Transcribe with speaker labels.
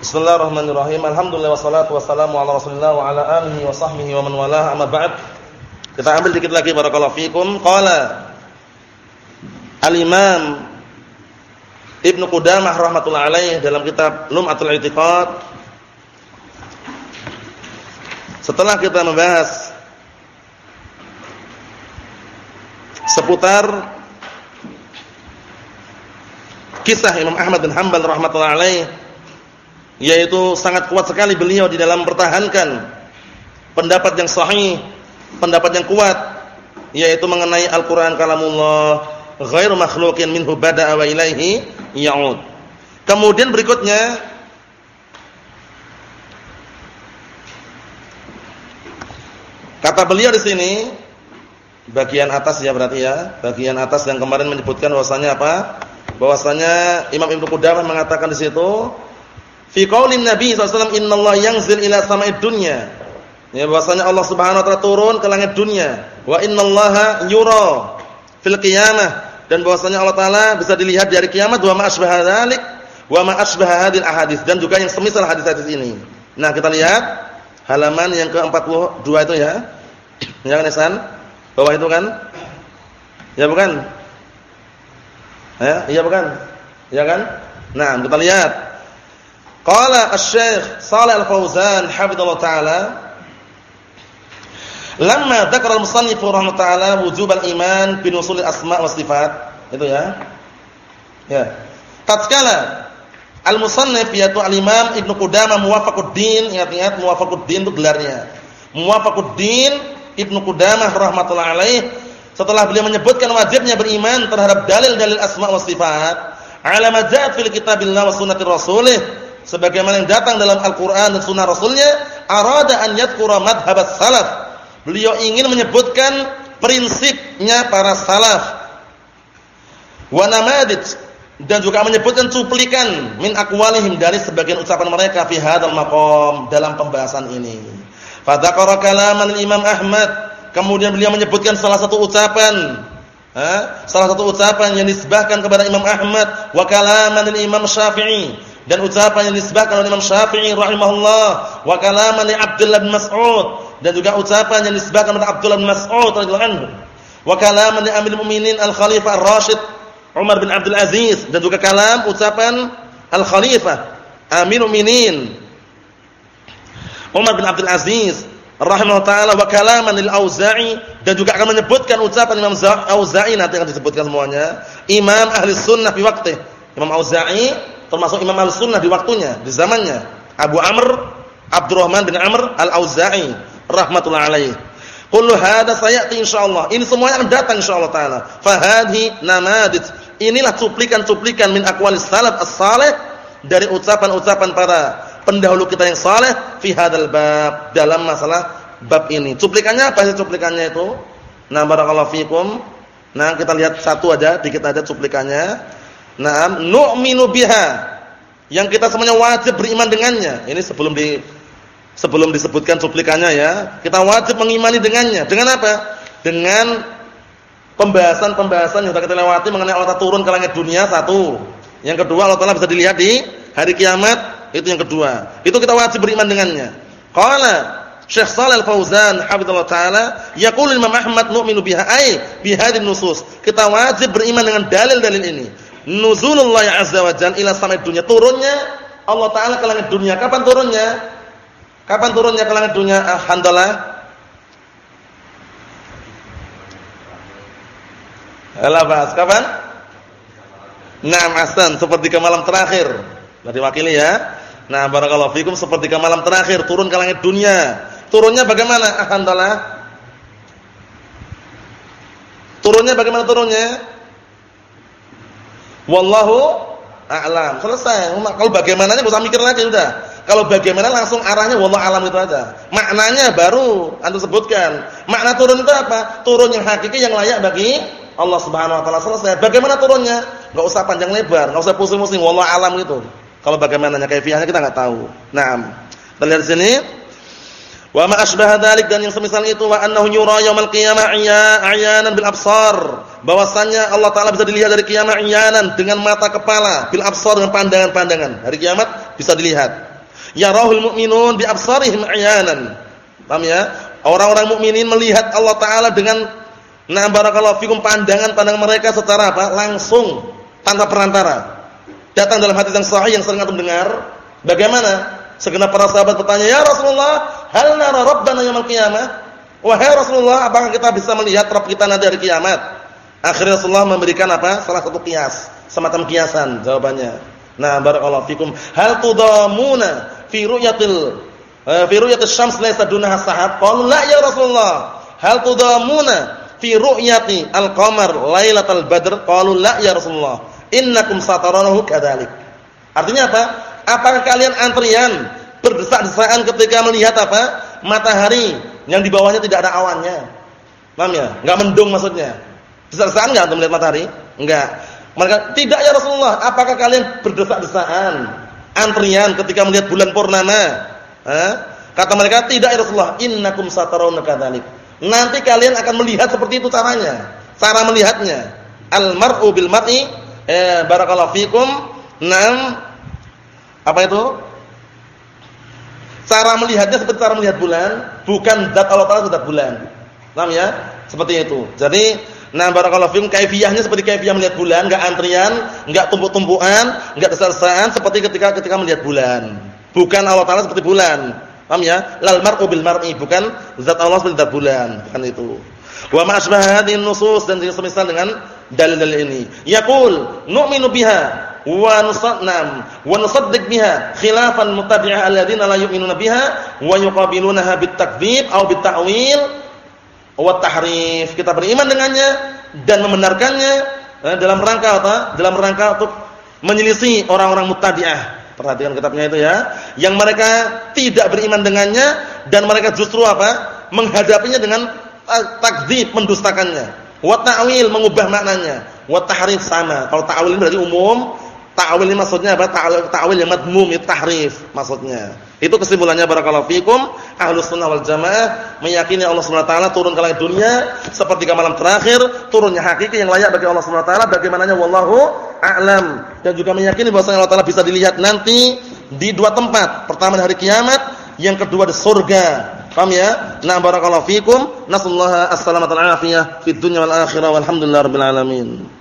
Speaker 1: Bismillahirrahmanirrahim. Alhamdulillah wassalatu wassalamu ala Rasulillah wa ala alihi wa sahbihi wa man walah. Amma ba'd. Kita ambil dikit lagi barakallahu fikum. Qala Al-Imam Ibnu Qudamah rahmatullah alaih dalam kitab Lum'atul I'tiqad Setelah kita membahas seputar kisah Imam Ahmad bin Hanbal rahmatullah alaih yaitu sangat kuat sekali beliau di dalam mempertahankan pendapat yang sahih, pendapat yang kuat yaitu mengenai Al-Qur'an kalamullah ghairu makhluqin minhu bada'a wa ilaihi ya'ud. Kemudian berikutnya kata beliau di sini bagian atas ya berarti ya, bagian atas yang kemarin menyebutkan bahwasanya apa? bahwasanya Imam Ibnu Qudamah mengatakan di situ fi qaulin Nabi alaihi wasallam yanzil ila sama'id dunya. Ya bahwasanya Allah Subhanahu wa taala turun ke langit dunia. Wa innallaha yura fil qiyamah dan bahwasanya Allah taala bisa dilihat dari kiamat wa ma asbaha dzalik wa ma asbaha hadil ahadits dan juga yang semisal hadis-hadis ini. Nah, kita lihat halaman yang ke-42 itu ya. Ya kan? Bawah itu kan? Ya bukan? Ya, iya bukan? Ya kan? Nah, kita lihat. Qala Asy-Syaikh Shalih Al-Fauzan hafizallahu taala Lamma dzakara al-musannif rahimahullah taala wujub al-iman bi nusul asma wa sifat. Itu ya. Ya. Tatkala al-musannif yaitu al-Imam Ibnu Qudamah Muwafaquddin, ingat-ingat Muwafaquddin itu gelarnya. Muwafaquddin Ibnu Qudamah rahimatullah alaih setelah beliau menyebutkan wajibnya beriman terhadap dalil-dalil asma wa sifat, ala majat fil kitabillah wa sunnatir rasulih, sebagaimana yang datang dalam Al-Qur'an dan sunnah Rasulnya, arada an yadhkura madhhabas salaf. Beliau ingin menyebutkan prinsipnya para salaf. Wa namadid dan juga menyebutkan cuplikan min aqwalihim dari sebagian ucapan mereka fi hadzal maqam dalam pembahasan ini. Fadzakara kalaman Imam Ahmad Kemudian beliau menyebutkan salah satu ucapan ha? salah satu ucapan yang disebahkan kepada Imam Ahmad wa kalaman Imam Syafi'i dan ucapan yang disebahkan oleh Imam Syafi'i rahimahullah wa kalaman Abdullah bin Mas'ud dan juga ucapan yang disebahkan oleh Abdullah bin Mas'ud radhiyallahu anhu wa kalaman Amirul Mukminin Al-Khalifah Ar-Rasyid Umar bin Abdul Aziz dan juga kalam ucapan Al-Khalifah Amirul Mukminin Umar bin Abdul Aziz rahimahullah taala wa kalaman lil Auza'i dan juga akan menyebutkan ucapan Imam Auza'i nanti akan disebutkan semuanya. Imam ahli sunnah di waktu. Imam Auza'i termasuk imam ahli sunnah di waktunya, di zamannya. Abu Amr Abdurrahman bin Amr al-Auza'i rahmatullah alaih. Kullu hada sayati insyaallah. Ini semuanya akan datang insyaallah taala. Fahadhi namadid. Inilah cuplikan-cuplikan min aqwalis salaf as-salih dari ucapan-ucapan para pendahulu kita yang saleh fi hadzal bab dalam masalah bab ini. Cuplikannya apa sih cuplikannya itu? Nah, barakallahu fikum. Nah, kita lihat satu aja, dikit aja cuplikannya. Nah, nu'minu biha. Yang kita semuanya wajib beriman dengannya. Ini sebelum di sebelum disebutkan cuplikannya ya. Kita wajib mengimani dengannya. Dengan apa? Dengan pembahasan-pembahasan yang sudah kita lewati mengenai Allah turun ke langit dunia satu. Yang kedua Allah Taala bisa dilihat di hari kiamat itu yang kedua. Itu kita wajib beriman dengannya. Qala Syekh Shalal Fauzan hafizallahu taala yaqulu Imam Ahmad nu'minu biha ay bihadin nusus. Kita wajib beriman dengan dalil-dalil ini. Nuzulullah azza wa jalla ila samai dunia. Turunnya Allah taala ke langit dunia. Kapan turunnya? Kapan turunnya ke langit dunia? Alhamdulillah. Alah bahas kapan? Naam Hasan, seperti ke malam terakhir. Berarti wakili ya. Nah, barakallahu fikum seperti ke malam terakhir turun ke langit dunia. Turunnya bagaimana? Alhamdulillah. Turunnya bagaimana turunnya? Wallahu a'lam. Selesai. Kalau bagaimananya enggak usah mikir lagi sudah. Kalau bagaimana langsung arahnya wallahu alam itu aja. Maknanya baru antum sebutkan. Makna turun itu apa? Turun yang hakiki yang layak bagi Allah Subhanahu wa taala. Selesai. Bagaimana turunnya? Enggak usah panjang lebar, enggak usah pusing-pusing wallahu alam gitu. Kalau bagaimananya kaifiahnya kita enggak tahu. Naam. Kita lihat sini. Wa ma asbaha dzalik dan yang semisal itu wa annahu yura yaumil qiyamah ayanan bil absar. Bahwasanya Allah taala bisa dilihat dari kiamat ayanan dengan mata kepala, bil absar dengan pandangan-pandangan. Hari kiamat bisa dilihat. yarahul mu'minun bi absarihim ayanan. Paham ya? Orang-orang mukminin melihat Allah taala dengan na barakallahu fikum pandangan-pandangan mereka secara apa? langsung tanpa perantara. Datang dalam hadis yang sahih yang sering antum dengar, bagaimana segenap para sahabat bertanya, "Ya Rasulullah, hal nara rabbana yaumil qiyamah?" Wahai Rasulullah, apakah kita bisa melihat Rabb kita nanti hari kiamat? Akhirnya Rasulullah memberikan apa? Salah satu kias, semacam kiasan jawabannya. Nah, barakallahu fikum. Hal tudamuna fi ru'yatil uh, fi ru'yatis syams laysa dunaha sahab? Qalu la ya Rasulullah. Hal tudamuna fi ru'yati al-qamar lailatal badr? Qalu la ya Rasulullah. Innakum sataranahu kadzalik. Artinya apa? Apakah kalian antrian berdesak-desakan ketika melihat apa? Matahari yang di bawahnya tidak ada awannya. Paham ya? Enggak mendung maksudnya. Desak-desakan enggak melihat matahari? Enggak. Mereka tidak ya Rasulullah, apakah kalian berdesak-desakan antrian ketika melihat bulan purnama? Eh? Kata mereka, tidak ya Rasulullah, innakum satarawna kadzalik. Nanti kalian akan melihat seperti itu caranya. Cara melihatnya. Al mar'u bil mar'i eh barakallahu fikum. Naam. Apa itu? Cara melihatnya seperti cara melihat bulan, bukan zat Allah Taala zat bulan. Paham ya? Seperti itu. Jadi, nah barakallahu fikum kaifiyahnya seperti kaifiyah melihat bulan, enggak antrian, enggak tumpuk-tumpukan, enggak desar-desaran seperti ketika ketika melihat bulan. Bukan Allah Taala seperti bulan. Paham ya? Lal mar'u bil mar'i, bukan zat Allah seperti zat bulan, bukan itu. Wa ma asbaha nusus dan semisal dengan dalil-dalil ini. Yaqul nu'minu biha wa nusadnam wa nusaddiq biha khilafan muttabi'ah alladziina la yu'minuna biha wa yuqabilunaha bitakdzib aw bitta'wil wa tahrif. Kita beriman dengannya dan membenarkannya eh, dalam rangka apa? Dalam rangka untuk menyelisih orang-orang muttabi'ah. Perhatikan kitabnya itu ya. Yang mereka tidak beriman dengannya dan mereka justru apa? menghadapinya dengan takdzib, mendustakannya. Wa ta'wil mengubah maknanya. Wa tahrif sama. Kalau ta'wil berarti umum, Ta'wil ini maksudnya apa? Ta'wil yang madmum tahrif maksudnya. Itu kesimpulannya barakallahu fikum. Ahlus sunnah wal jamaah meyakini Allah Subhanahu wa taala turun ke langit dunia sepertiga malam terakhir, turunnya hakiki yang layak bagi Allah Subhanahu wa taala bagaimananya wallahu a'lam. Dan juga meyakini bahwa Allah taala bisa dilihat nanti di dua tempat. Pertama di hari kiamat, yang kedua di surga. Paham ya? Nah barakallahu fikum. Nasallaha as-salamata wal afiyah fid dunya wal akhirah walhamdulillahirabbil alamin.